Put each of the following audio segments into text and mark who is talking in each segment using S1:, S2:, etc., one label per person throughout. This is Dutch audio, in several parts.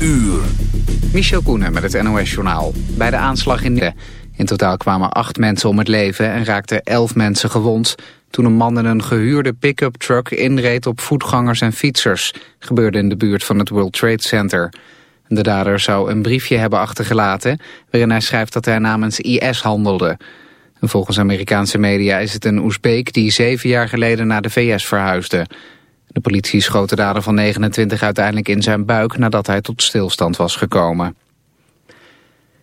S1: uur.
S2: Michel Koenen met het NOS-journaal. Bij de aanslag in... In totaal kwamen acht mensen om het leven en raakten elf mensen gewond... toen een man in een gehuurde pick-up truck inreed op voetgangers en fietsers. Gebeurde in de buurt van het World Trade Center. De dader zou een briefje hebben achtergelaten... waarin hij schrijft dat hij namens IS handelde. volgens Amerikaanse media is het een Oezbeek... die zeven jaar geleden naar de VS verhuisde... De politie schoot de dader van 29 uiteindelijk in zijn buik nadat hij tot stilstand was gekomen.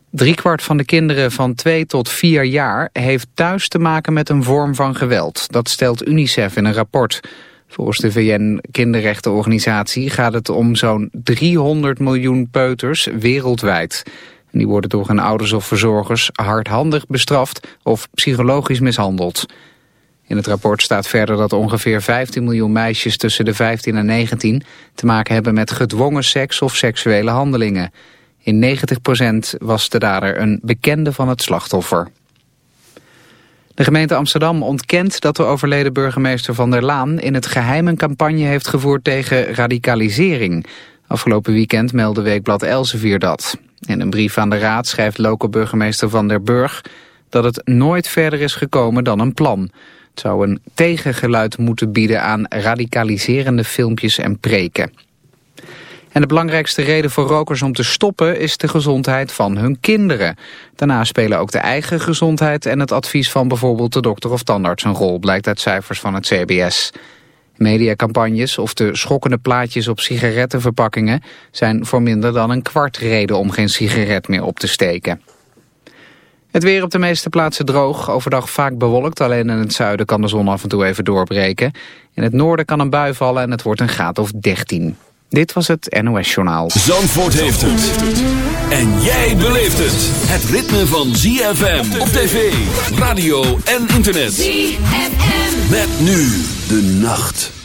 S2: Driekwart van de kinderen van 2 tot 4 jaar heeft thuis te maken met een vorm van geweld. Dat stelt UNICEF in een rapport. Volgens de VN-kinderrechtenorganisatie gaat het om zo'n 300 miljoen peuters wereldwijd. die worden door hun ouders of verzorgers hardhandig bestraft of psychologisch mishandeld. In het rapport staat verder dat ongeveer 15 miljoen meisjes tussen de 15 en 19 te maken hebben met gedwongen seks of seksuele handelingen. In 90% was de dader een bekende van het slachtoffer. De gemeente Amsterdam ontkent dat de overleden burgemeester Van der Laan in het geheim een campagne heeft gevoerd tegen radicalisering. Afgelopen weekend meldde Weekblad Elsevier dat. In een brief aan de raad schrijft lokale burgemeester Van der Burg dat het nooit verder is gekomen dan een plan. Het zou een tegengeluid moeten bieden aan radicaliserende filmpjes en preken. En de belangrijkste reden voor rokers om te stoppen is de gezondheid van hun kinderen. Daarna spelen ook de eigen gezondheid en het advies van bijvoorbeeld de dokter of tandarts een rol, blijkt uit cijfers van het CBS. Mediacampagnes of de schokkende plaatjes op sigarettenverpakkingen zijn voor minder dan een kwart reden om geen sigaret meer op te steken. Het weer op de meeste plaatsen droog, overdag vaak bewolkt. Alleen in het zuiden kan de zon af en toe even doorbreken. In het noorden kan een bui vallen en het wordt een graad of 13. Dit was het NOS Journaal.
S1: Zandvoort heeft het. En jij beleeft het. Het ritme van ZFM op tv, radio en internet. ZFM. Met nu de nacht.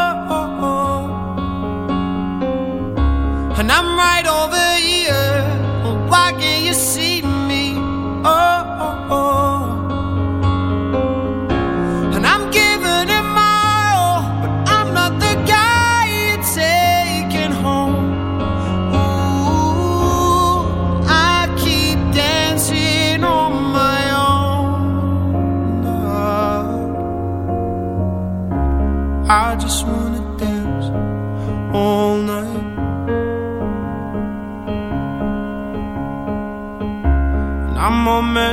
S3: I'm right over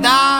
S4: Nah.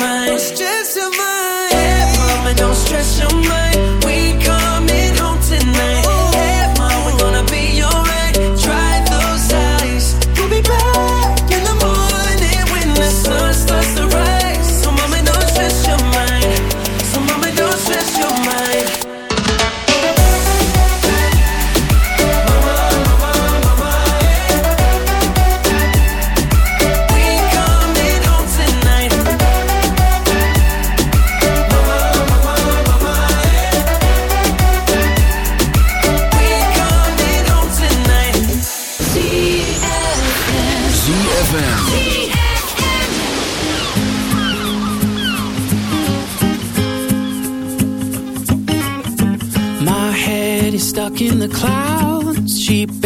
S5: mind.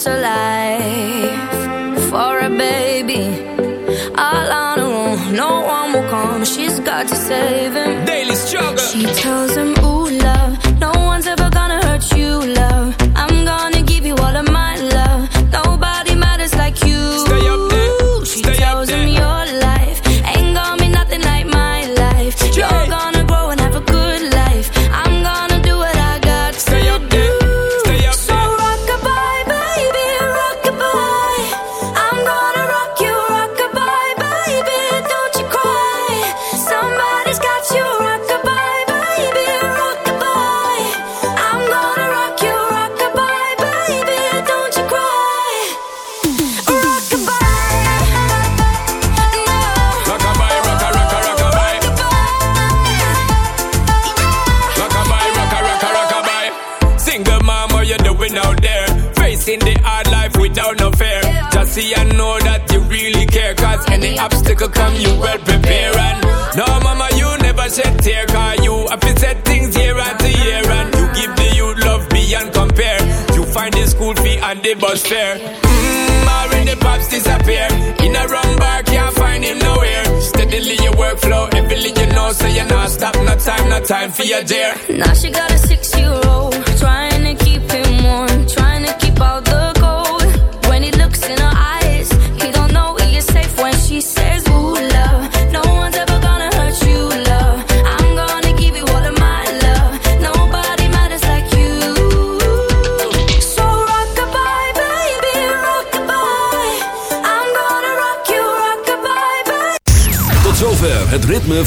S6: So to
S7: life
S8: for a
S9: baby
S10: all
S1: on her own. No one will come. She's got to save
S4: it.